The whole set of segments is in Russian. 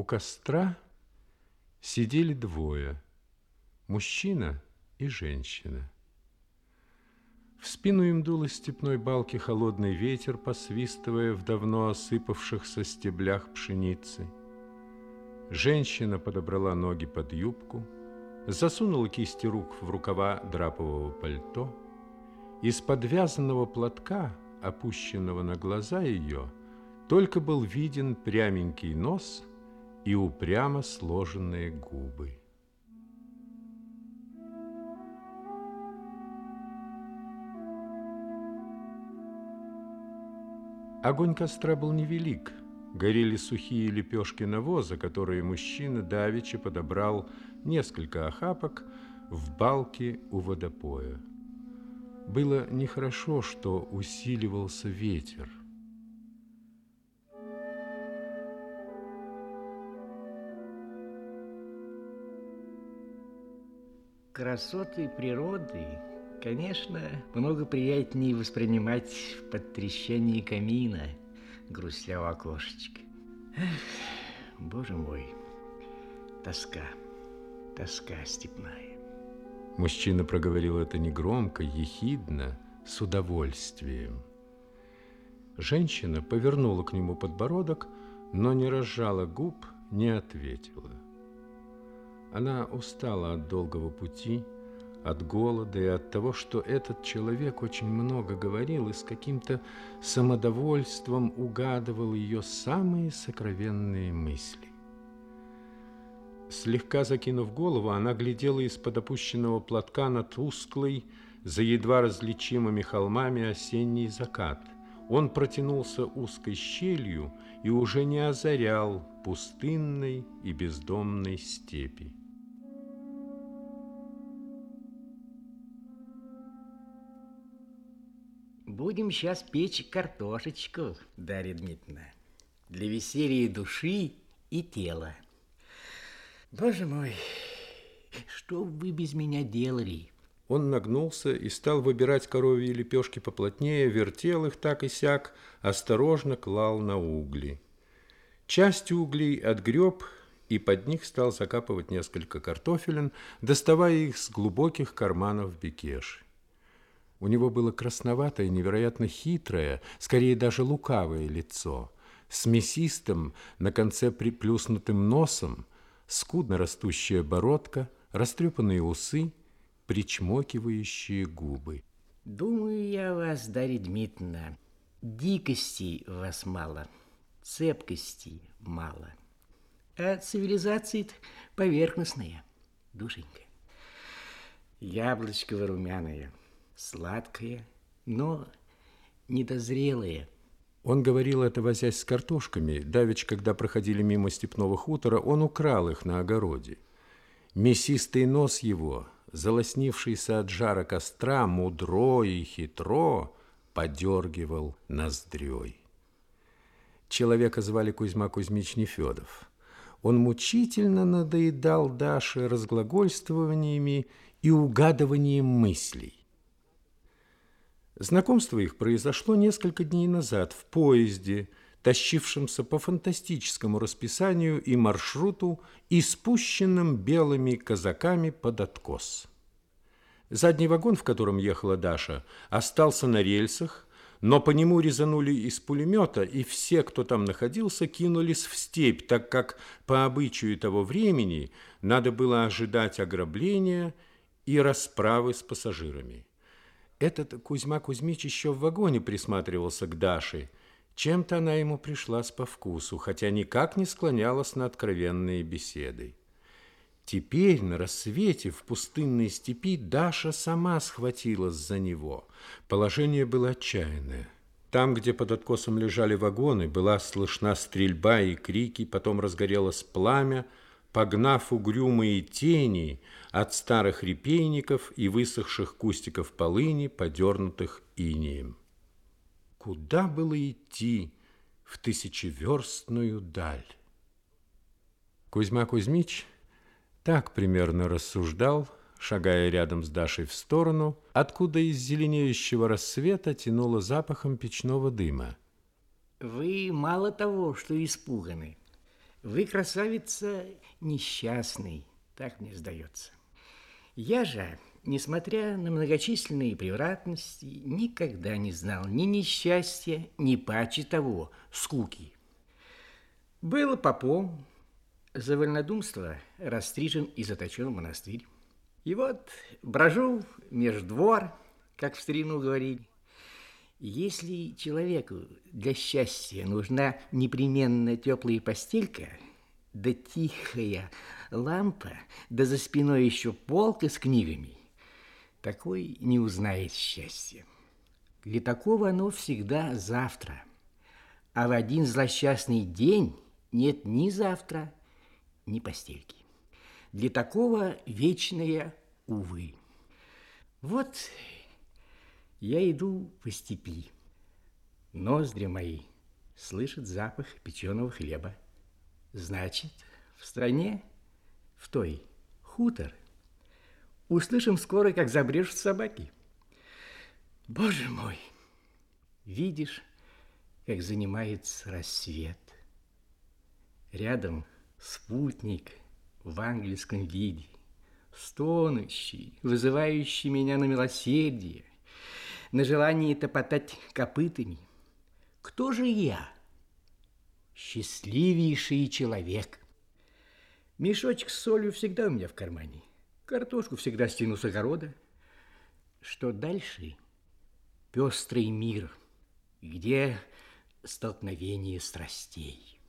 У костра сидели двое, мужчина и женщина. В спину им дул из степной балки холодный ветер, посвистывая в давно осыпавшихся стеблях пшеницы. Женщина подобрала ноги под юбку, засунула кисти рук в рукава драпового пальто. Из подвязанного платка, опущенного на глаза ее, только был виден пряменький нос – и упрямо сложенные губы. Огонь костра был невелик. Горели сухие лепешки навоза, которые мужчина давеча подобрал несколько охапок в балке у водопоя. Было нехорошо, что усиливался ветер. Красоты природы, конечно, много приятнее воспринимать в подтрещании камина, грустя у окошечка. Эх, боже мой, тоска, тоска степная. Мужчина проговорил это негромко, ехидно, с удовольствием. Женщина повернула к нему подбородок, но не разжала губ, не ответила. Она устала от долгого пути, от голода и от того, что этот человек очень много говорил и с каким-то самодовольством угадывал ее самые сокровенные мысли. Слегка закинув голову, она глядела из-под опущенного платка на тусклый, за едва различимыми холмами осенний закат. Он протянулся узкой щелью и уже не озарял пустынной и бездомной степи. Будем сейчас печь картошечку, Дарья Дмитриевна, для веселья души и тела. Боже мой, что вы без меня делали? Он нагнулся и стал выбирать коровьи лепешки поплотнее, вертел их так и сяк, осторожно клал на угли. Часть углей отгреб и под них стал закапывать несколько картофелин, доставая их с глубоких карманов бекеши. У него было красноватое, невероятно хитрое, скорее даже лукавое лицо, с мясистым, на конце приплюснутым носом, скудно растущая бородка, растрепанные усы, причмокивающие губы. Думаю я вас, Дарья Дмитриевна, дикости у вас мало, цепкости мало, а цивилизация поверхностная, душенька. Яблочко румяное – сладкое, но недозрелое. Он говорил это, возясь с картошками. Давич, когда проходили мимо степного хутора, он украл их на огороде. Мясистый нос его, залоснившийся от жара костра, мудро и хитро, подергивал ноздрёй. Человека звали Кузьма Кузьмич Нефедов. Он мучительно надоедал Даше разглагольствованиями и угадыванием мыслей. Знакомство их произошло несколько дней назад в поезде, тащившемся по фантастическому расписанию и маршруту и спущенным белыми казаками под откос. Задний вагон, в котором ехала Даша, остался на рельсах, но по нему резанули из пулемета, и все, кто там находился, кинулись в степь, так как по обычаю того времени надо было ожидать ограбления и расправы с пассажирами. Этот Кузьма Кузьмич еще в вагоне присматривался к Даше. Чем-то она ему пришлась по вкусу, хотя никак не склонялась на откровенные беседы. Теперь на рассвете в пустынной степи Даша сама схватилась за него. Положение было отчаянное. Там, где под откосом лежали вагоны, была слышна стрельба и крики, потом разгорелось пламя, погнав угрюмые тени от старых репейников и высохших кустиков полыни, подернутых инеем. Куда было идти в тысячеверстную даль? Кузьма Кузьмич так примерно рассуждал, шагая рядом с Дашей в сторону, откуда из зеленеющего рассвета тянуло запахом печного дыма. Вы мало того, что испуганы, Вы, красавица, несчастный, так мне сдается. Я же, несмотря на многочисленные превратности, никогда не знал ни несчастья, ни паче того, скуки. Было попом, за вольнодумство растрижен и заточен в монастырь. И вот брожу меж двор, как в старину говорили. Если человеку для счастья нужна непременно теплая постелька, да тихая лампа, да за спиной еще полка с книгами, такой не узнает счастья. Для такого оно всегда завтра, а в один злосчастный день нет ни завтра, ни постельки. Для такого вечное увы. Вот я иду по степи. Ноздри мои слышат запах печеного хлеба. Значит, в стране, в той, хутор. Услышим скоро, как забрежут собаки. Боже мой! Видишь, как занимается рассвет. Рядом спутник в английском виде, стонущий, вызывающий меня на милосердие, на желание топотать копытами. Кто же я? Счастливейший человек. Мешочек с солью всегда у меня в кармане. Картошку всегда стяну с огорода. Что дальше? Пестрый мир, где столкновение страстей.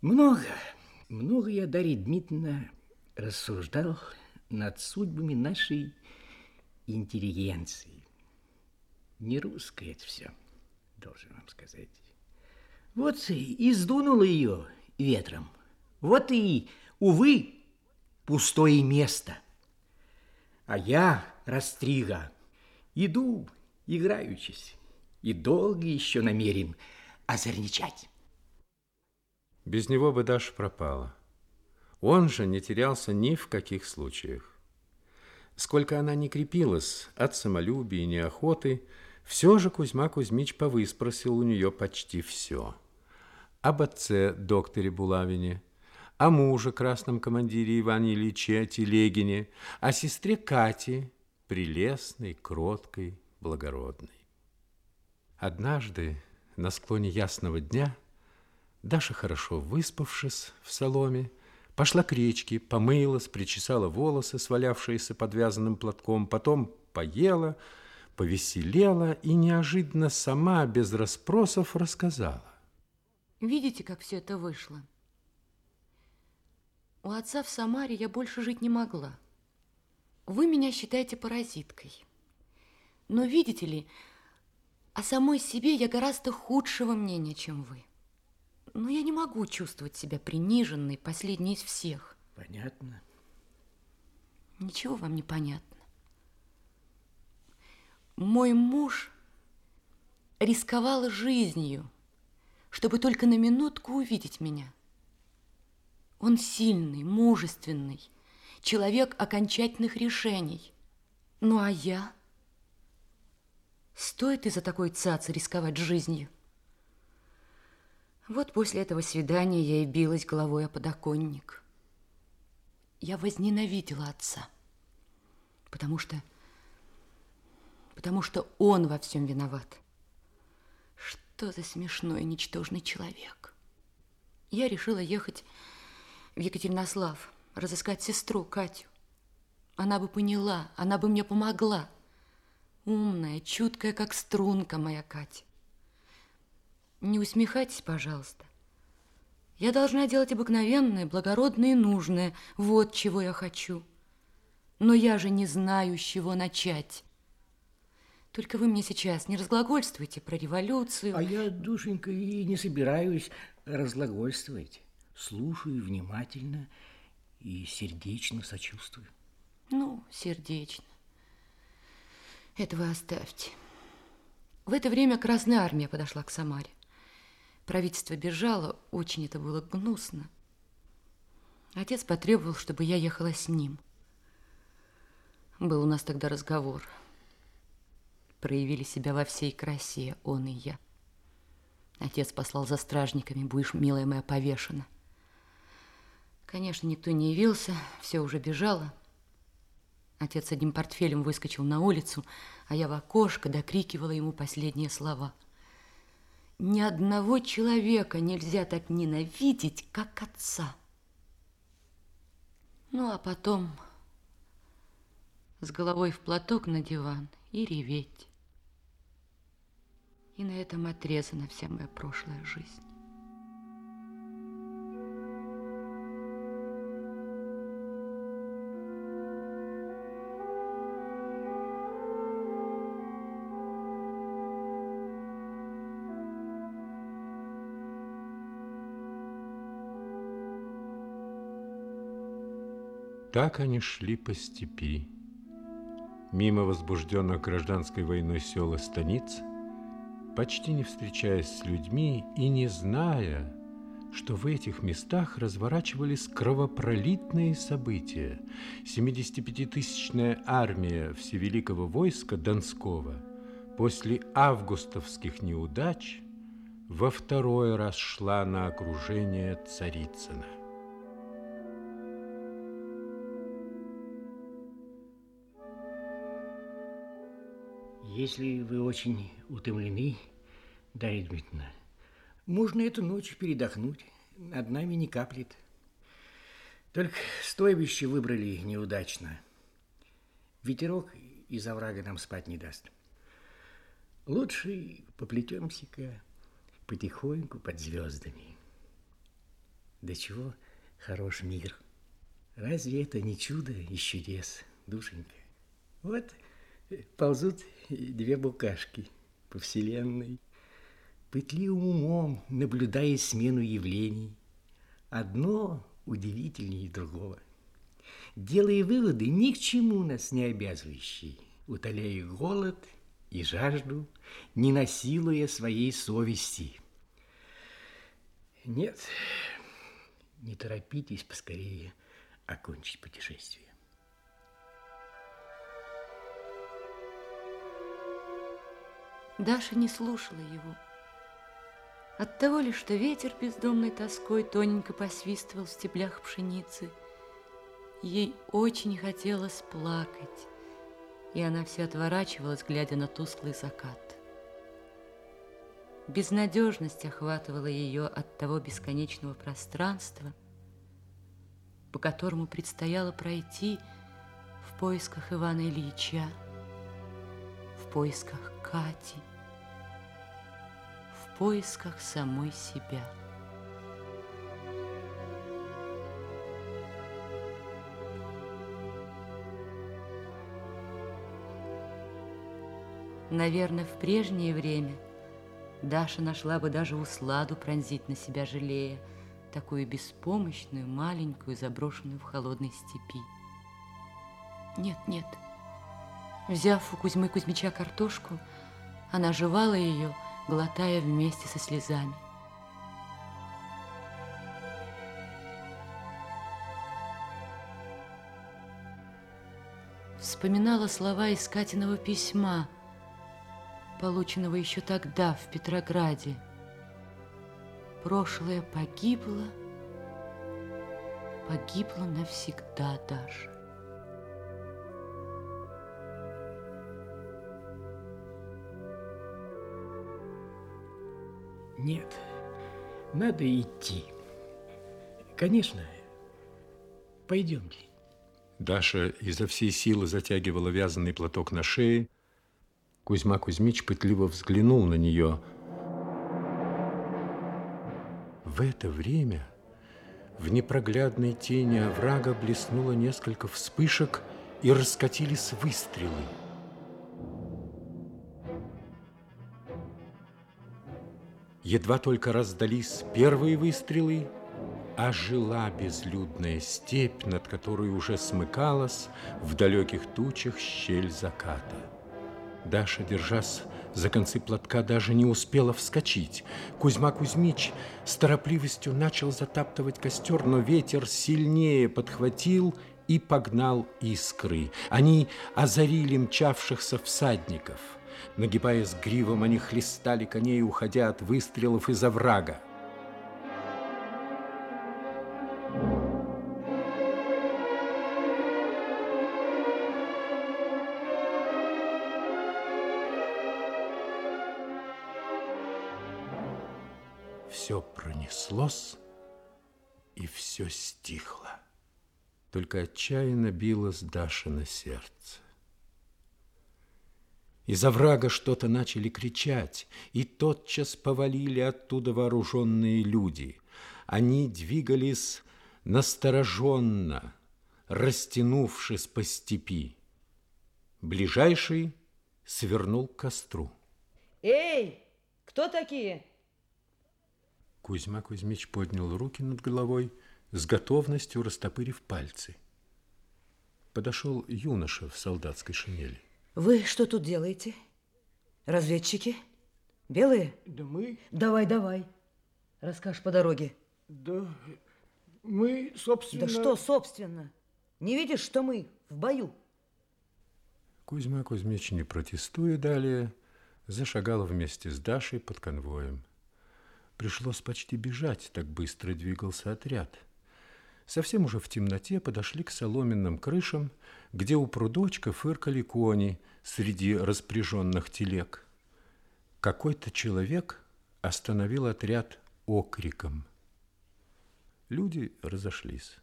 Много, много я, Дарья Дмитриевна, рассуждал над судьбами нашей интеллигенции. Не русское это все, должен вам сказать. Вот и сдунуло ее ветром. Вот и, увы, пустое место. А я, Растрига, иду, играючись, и долго еще намерен озорничать. Без него бы Даша пропала. Он же не терялся ни в каких случаях. Сколько она не крепилась от самолюбия и неохоты, все же Кузьма Кузьмич повыспросил у нее почти все. Об отце, докторе Булавине, о муже, красном командире Иване Ильиче Телегине, о сестре Кате, прелестной, кроткой, благородной. Однажды, на склоне ясного дня, Даша, хорошо выспавшись в соломе, пошла к речке, помылась, причесала волосы, свалявшиеся подвязанным платком, потом поела, повеселела и неожиданно сама, без расспросов, рассказала. Видите, как все это вышло? У отца в Самаре я больше жить не могла. Вы меня считаете паразиткой. Но видите ли, о самой себе я гораздо худшего мнения, чем вы. Но я не могу чувствовать себя приниженной, последней из всех. Понятно. Ничего вам не понятно. Мой муж рисковал жизнью, чтобы только на минутку увидеть меня. Он сильный, мужественный, человек окончательных решений. Ну а я? Стоит из-за такой цацы рисковать жизнью? Вот после этого свидания я и билась головой о подоконник. Я возненавидела отца, потому что потому что он во всем виноват. Что за смешной, ничтожный человек. Я решила ехать в Екатеринослав, разыскать сестру Катю. Она бы поняла, она бы мне помогла. Умная, чуткая, как струнка моя Катя. Не усмехайтесь, пожалуйста. Я должна делать обыкновенное, благородное и нужное. Вот чего я хочу. Но я же не знаю, с чего начать. Только вы мне сейчас не разглагольствуйте про революцию. А я, душенька, и не собираюсь разглагольствовать. Слушаю внимательно и сердечно сочувствую. Ну, сердечно. Это вы оставьте. В это время Красная Армия подошла к Самаре. Правительство бежало, очень это было гнусно. Отец потребовал, чтобы я ехала с ним. Был у нас тогда разговор – проявили себя во всей красе он и я. Отец послал за стражниками, будешь, милая моя, повешена. Конечно, никто не явился, все уже бежало. Отец с одним портфелем выскочил на улицу, а я в окошко докрикивала ему последние слова. Ни одного человека нельзя так ненавидеть, как отца. Ну, а потом с головой в платок на диван и реветь. И на этом отрезана вся моя прошлая жизнь. Так они шли по степи. Мимо возбужденных гражданской войной сел и станиц, почти не встречаясь с людьми и не зная, что в этих местах разворачивались кровопролитные события. 75-тысячная армия Всевеликого войска Донского после августовских неудач во второй раз шла на окружение Царицына. Если вы очень утомлены, Дарья Дмитриевна, можно эту ночь передохнуть. Над нами не каплет. Только стойбище выбрали неудачно. Ветерок из оврага нам спать не даст. Лучше поплетемся-ка потихоньку под звездами. Да чего хорош мир. Разве это не чудо и чудес, душенька? Вот ползут две букашки по вселенной, пытливым умом наблюдая смену явлений, одно удивительнее другого, делая выводы ни к чему нас не обязывающие, утоляя голод и жажду, не насилуя своей совести. Нет, не торопитесь поскорее окончить путешествие. Даша не слушала его. От того ли, что ветер бездомной тоской тоненько посвистывал в стеблях пшеницы, ей очень хотелось плакать, и она все отворачивалась, глядя на тусклый закат. Безнадежность охватывала ее от того бесконечного пространства, по которому предстояло пройти в поисках Ивана Ильича, поисках Кати, в поисках самой себя. Наверное, в прежнее время Даша нашла бы даже усладу пронзить на себя жалея, такую беспомощную, маленькую, заброшенную в холодной степи. Нет, нет. Взяв у Кузьмы Кузьмича картошку, она жевала ее, глотая вместе со слезами. Вспоминала слова из Катиного письма, полученного еще тогда в Петрограде. Прошлое погибло, погибло навсегда, Даша. Нет, надо идти. Конечно, пойдемте. Даша изо всей силы затягивала вязаный платок на шее. Кузьма Кузьмич пытливо взглянул на нее. В это время в непроглядной тени оврага блеснуло несколько вспышек и раскатились выстрелы. Едва только раздались первые выстрелы, ожила безлюдная степь, над которой уже смыкалась в далеких тучах щель заката. Даша, держась за концы платка, даже не успела вскочить. Кузьма Кузьмич с торопливостью начал затаптывать костер, но ветер сильнее подхватил и погнал искры. Они озарили мчавшихся всадников – Нагибаясь гривом, они хлестали коней, уходя от выстрелов из оврага. Все пронеслось, и все стихло. Только отчаянно билось Даша на сердце. Из оврага что-то начали кричать, и тотчас повалили оттуда вооруженные люди. Они двигались настороженно, растянувшись по степи. Ближайший свернул к костру. Эй, кто такие? Кузьма Кузьмич поднял руки над головой, с готовностью растопырив пальцы. Подошел юноша в солдатской шинели. Вы что тут делаете? Разведчики? Белые? Да мы... Давай, давай. Расскажешь по дороге. Да мы, собственно... Да что, собственно? Не видишь, что мы в бою? Кузьма Кузьмич, не протестуя далее, зашагал вместе с Дашей под конвоем. Пришлось почти бежать, так быстро двигался отряд. Совсем уже в темноте подошли к соломенным крышам, где у прудочка фыркали кони среди распряженных телег. Какой-то человек остановил отряд окриком. Люди разошлись.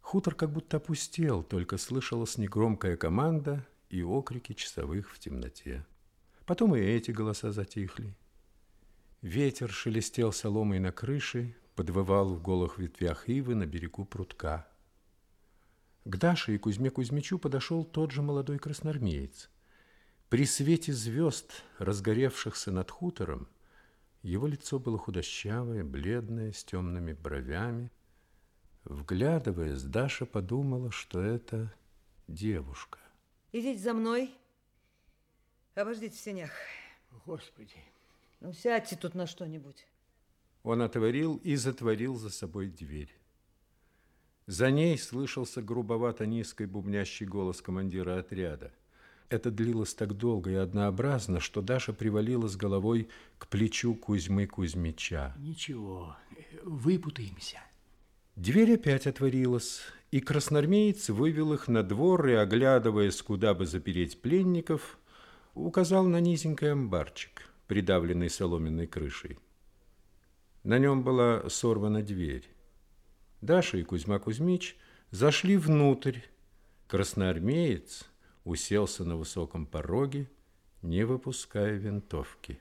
Хутор как будто опустел, только слышалась негромкая команда и окрики часовых в темноте. Потом и эти голоса затихли. Ветер шелестел соломой на крыше, подвывал в голых ветвях ивы на берегу прутка. К Даше и Кузьме Кузьмичу подошел тот же молодой красноармеец. При свете звезд, разгоревшихся над хутором, его лицо было худощавое, бледное, с темными бровями. Вглядываясь, Даша подумала, что это девушка. Идите за мной. Обождите в сенях. Господи, Ну, сядьте тут на что-нибудь. Он отворил и затворил за собой дверь. За ней слышался грубовато низкий бубнящий голос командира отряда. Это длилось так долго и однообразно, что Даша привалила с головой к плечу Кузьмы Кузьмича. ничего, выпутаемся. Дверь опять отворилась, и красноармеец вывел их на двор и, оглядываясь, куда бы запереть пленников, указал на низенький амбарчик, придавленный соломенной крышей. На нем была сорвана дверь. Даша и Кузьма Кузьмич зашли внутрь. Красноармеец уселся на высоком пороге, не выпуская винтовки.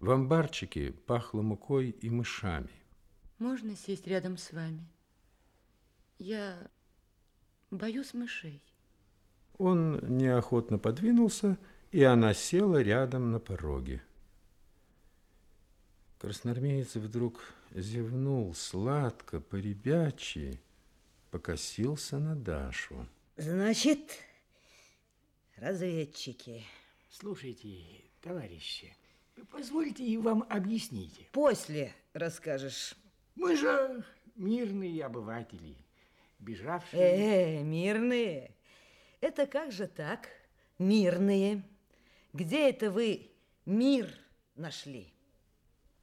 В амбарчике пахло мукой и мышами. Можно сесть рядом с вами? Я боюсь мышей. Он неохотно подвинулся, и она села рядом на пороге. Красноармеец вдруг зевнул сладко, поребячьи, покосился на Дашу. Значит, разведчики. Слушайте, товарищи, позвольте и вам объяснить. После расскажешь. Мы же мирные обыватели, бежавшие... Э, мирные. Это как же так? Мирные. Где это вы мир нашли?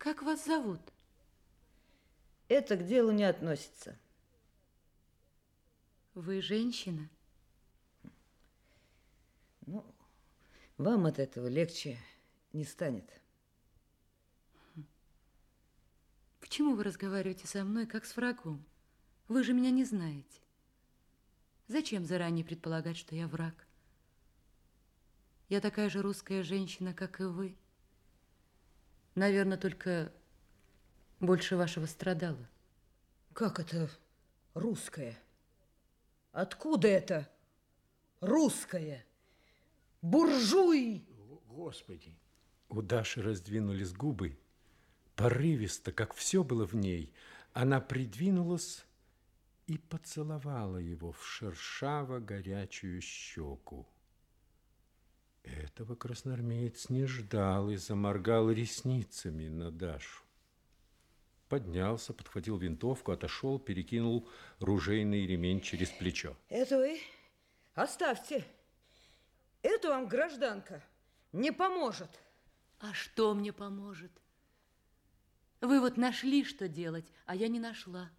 Как вас зовут? Это к делу не относится. Вы женщина? Ну, вам от этого легче не станет. Почему вы разговариваете со мной, как с врагом? Вы же меня не знаете. Зачем заранее предполагать, что я враг? Я такая же русская женщина, как и вы. Наверное, только больше вашего страдала. Как это русское? Откуда это русское? Буржуй! Господи, У Даши раздвинулись губы. Порывисто, как все было в ней, она придвинулась и поцеловала его в шершаво-горячую щеку. Этого красноармеец не ждал и заморгал ресницами на Дашу. Поднялся, подхватил винтовку, отошел, перекинул ружейный ремень через плечо. Это вы оставьте. Это вам гражданка. не поможет. А что мне поможет? Вы вот нашли, что делать, а я не нашла.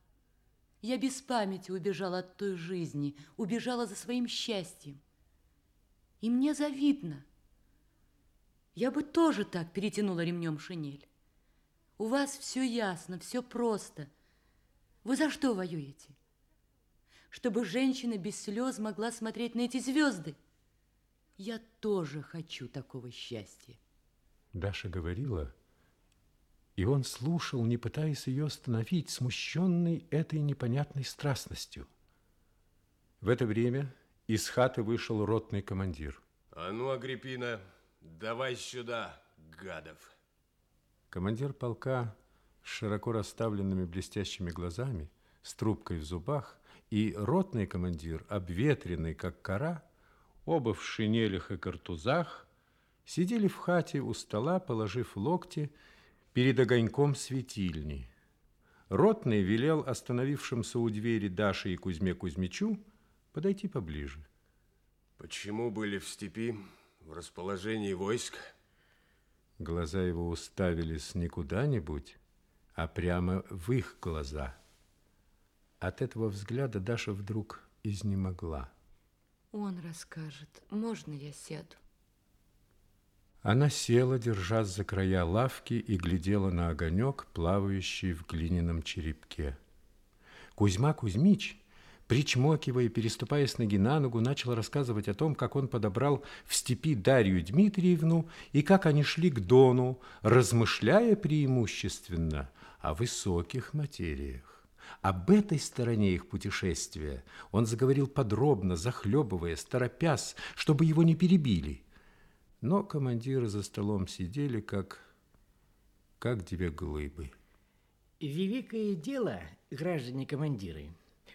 Я без памяти убежала от той жизни, убежала за своим счастьем. И мне завидно. Я бы тоже так перетянула ремнем шинель. У вас все ясно, все просто. Вы за что воюете? Чтобы женщина без слез могла смотреть на эти звезды. Я тоже хочу такого счастья. Даша говорила, и он слушал, не пытаясь ее остановить, смущенный этой непонятной страстностью. В это время из хаты вышел ротный командир. А ну, Агриппина, давай сюда, гадов. Командир полка с широко расставленными блестящими глазами, с трубкой в зубах, и ротный командир, обветренный, как кора, оба в шинелях и картузах, сидели в хате у стола, положив локти перед огоньком светильни. Ротный велел остановившимся у двери Даше и Кузьме Кузьмичу подойти поближе. Почему были в степи в расположении войск? Глаза его уставились не куда-нибудь, а прямо в их глаза. От этого взгляда Даша вдруг изнемогла. Он расскажет. Можно я сяду? Она села, держась за края лавки, и глядела на огонек, плавающий в глиняном черепке. Кузьма Кузьмич, причмокивая переступая с ноги на ногу, начал рассказывать о том, как он подобрал в степи Дарью Дмитриевну и как они шли к Дону, размышляя преимущественно о высоких материях. Об этой стороне их путешествия он заговорил подробно, захлебываясь, торопясь, чтобы его не перебили – но командиры за столом сидели, как, как две глыбы. Великое дело, граждане-командиры,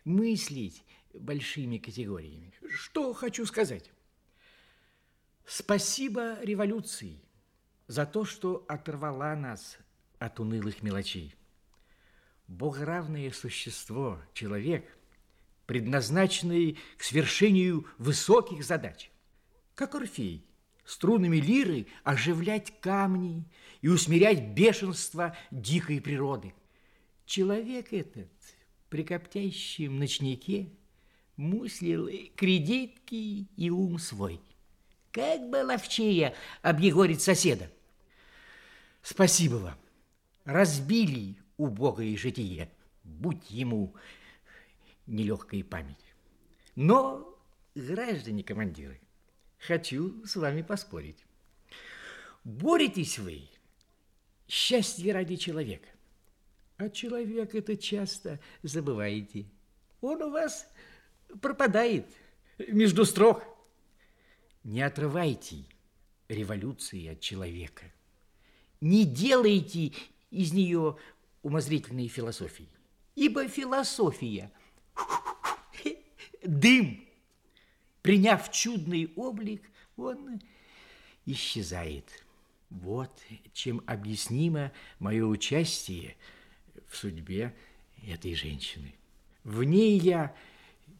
мыслить большими категориями. Что хочу сказать? Спасибо революции за то, что оторвала нас от унылых мелочей. Богоравное существо, человек, предназначенный к свершению высоких задач, как Орфей, струнами лиры оживлять камни и усмирять бешенство дикой природы. Человек этот при коптящем ночнике муслил кредитки и ум свой. Как бы ловчее объегорить соседа. Спасибо вам. Разбили убогое житие. Будь ему нелегкая память. Но, граждане командиры, хочу с вами поспорить. Боретесь вы счастье ради человека. А человек это часто забываете. Он у вас пропадает между строк. Не отрывайте революции от человека. Не делайте из нее умозрительной философии. Ибо философия – дым – Приняв чудный облик, он исчезает. Вот чем объяснимо мое участие в судьбе этой женщины. В ней я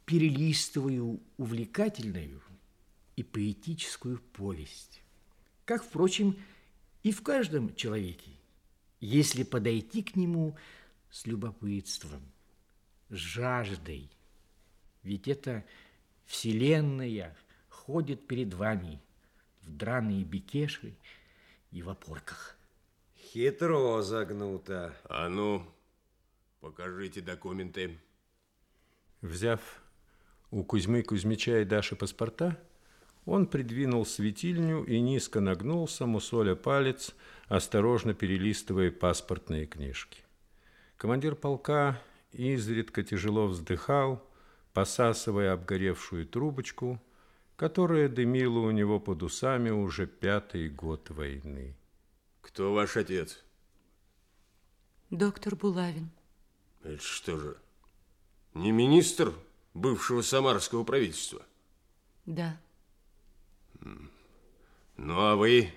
перелистываю увлекательную и поэтическую повесть, как, впрочем, и в каждом человеке, если подойти к нему с любопытством, с жаждой. Ведь это – Вселенная ходит перед вами в драные бикеши и в опорках. Хитро загнуто. А ну, покажите документы. Взяв у Кузьмы Кузьмича и Даши паспорта, он придвинул светильню и низко нагнулся, мусоля палец, осторожно перелистывая паспортные книжки. Командир полка изредка тяжело вздыхал, посасывая обгоревшую трубочку, которая дымила у него под усами уже пятый год войны. Кто ваш отец? Доктор Булавин. Это что же, не министр бывшего самарского правительства? Да. Ну, а вы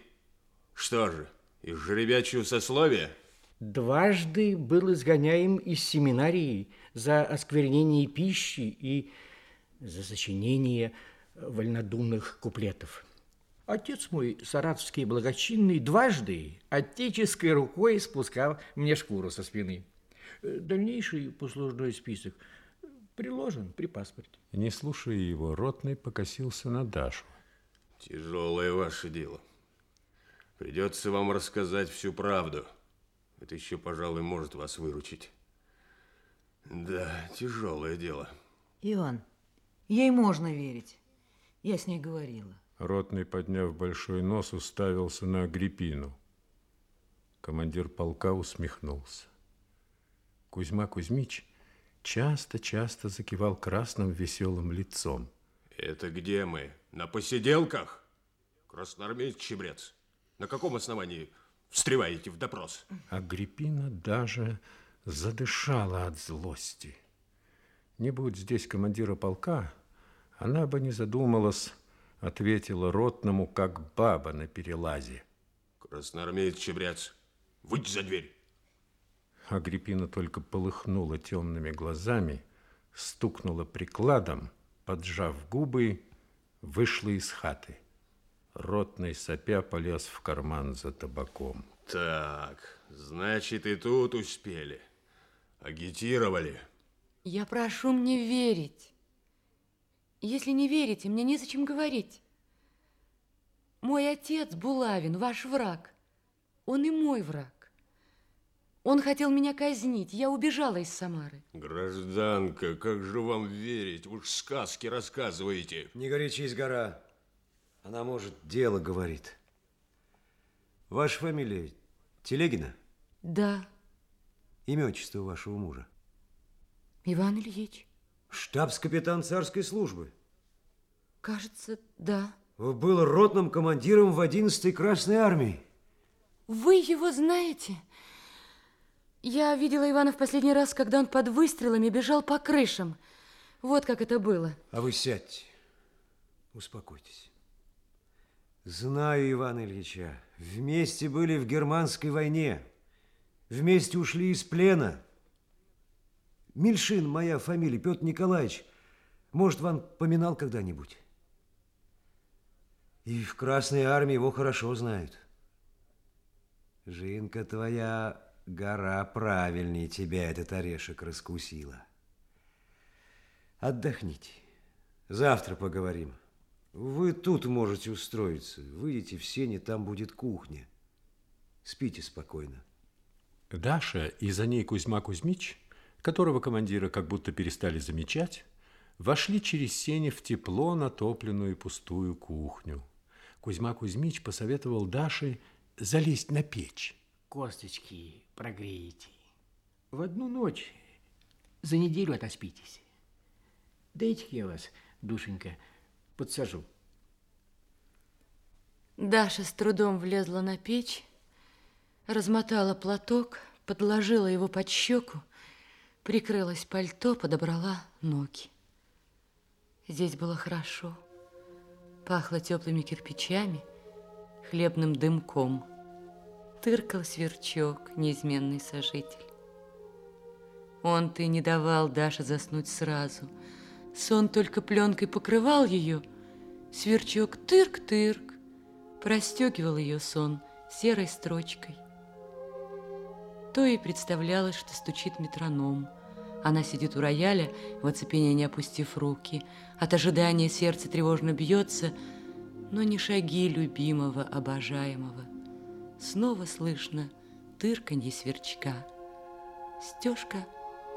что же, из жеребячего сословия? Дважды был изгоняем из семинарии за осквернение пищи и за сочинение вольнодумных куплетов. Отец мой, саратовский благочинный, дважды отеческой рукой спускал мне шкуру со спины. Дальнейший послужной список приложен при паспорте. Не слушая его, Ротный покосился на Дашу. Тяжелое ваше дело. Придется вам рассказать всю правду. Это еще, пожалуй, может вас выручить. Да, тяжелое дело. Иван, ей можно верить. Я с ней говорила. Ротный, подняв большой нос, уставился на Агриппину. Командир полка усмехнулся. Кузьма Кузьмич часто-часто закивал красным веселым лицом. Это где мы? На посиделках? Красноармеец Чебрец. На каком основании встреваете в допрос? Агриппина даже задышала от злости. Не будь здесь командира полка, она бы не задумалась, ответила ротному, как баба на перелазе. Красноармеец Чебрец, выйди за дверь. Агриппина только полыхнула темными глазами, стукнула прикладом, поджав губы, вышла из хаты. Ротный сопя полез в карман за табаком. Так, значит, и тут успели. Агитировали. Я прошу мне верить. Если не верите, мне незачем говорить. Мой отец Булавин, ваш враг. Он и мой враг. Он хотел меня казнить. Я убежала из Самары. Гражданка, как же вам верить? Уж сказки рассказываете. Не горячись, гора. Она, может, дело говорит. Ваша фамилия Телегина? Да, Имя, отчество вашего мужа? Иван Ильич. Штабс-капитан царской службы. Кажется, да. Был ротным командиром в 11-й Красной армии. Вы его знаете? Я видела Ивана в последний раз, когда он под выстрелами бежал по крышам. Вот как это было. А вы сядьте. Успокойтесь. Знаю Ивана Ильича. Вместе были в германской войне. Вместе ушли из плена. Мильшин, моя фамилия, Петр Николаевич. Может, вам поминал когда-нибудь? И в Красной армии его хорошо знают. Жинка твоя гора правильнее тебя этот орешек раскусила. Отдохните. Завтра поговорим. Вы тут можете устроиться. Выйдите в сене, там будет кухня. Спите спокойно. Даша и за ней Кузьма Кузьмич, которого командира как будто перестали замечать, вошли через сени в тепло натопленную пустую кухню. Кузьма Кузьмич посоветовал Даше залезть на печь. Косточки прогреете. В одну ночь за неделю отоспитесь. Дайте я вас, душенька, подсажу. Даша с трудом влезла на печь, размотала платок, подложила его под щеку, прикрылась пальто, подобрала ноги. Здесь было хорошо. Пахло теплыми кирпичами, хлебным дымком. Тыркал сверчок, неизменный сожитель. Он-то и не давал Даше заснуть сразу. Сон только пленкой покрывал ее. Сверчок тырк-тырк, простегивал ее сон серой строчкой. То и представлялось, что стучит метроном. Она сидит у рояля, в оцепенении опустив руки. От ожидания сердце тревожно бьется, но не шаги любимого, обожаемого. Снова слышно тырканье сверчка. Стежка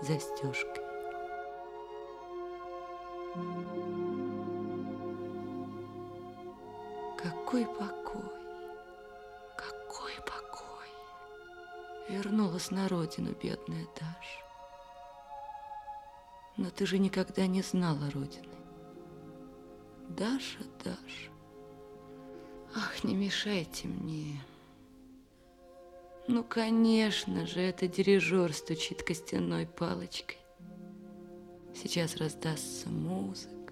за стежкой. Какой покой, какой покой. Вернулась на родину бедная Даша. Но ты же никогда не знала родины. Даша, Даша. Ах, не мешайте мне. Ну, конечно же, это дирижер стучит костяной палочкой. Сейчас раздастся музыка.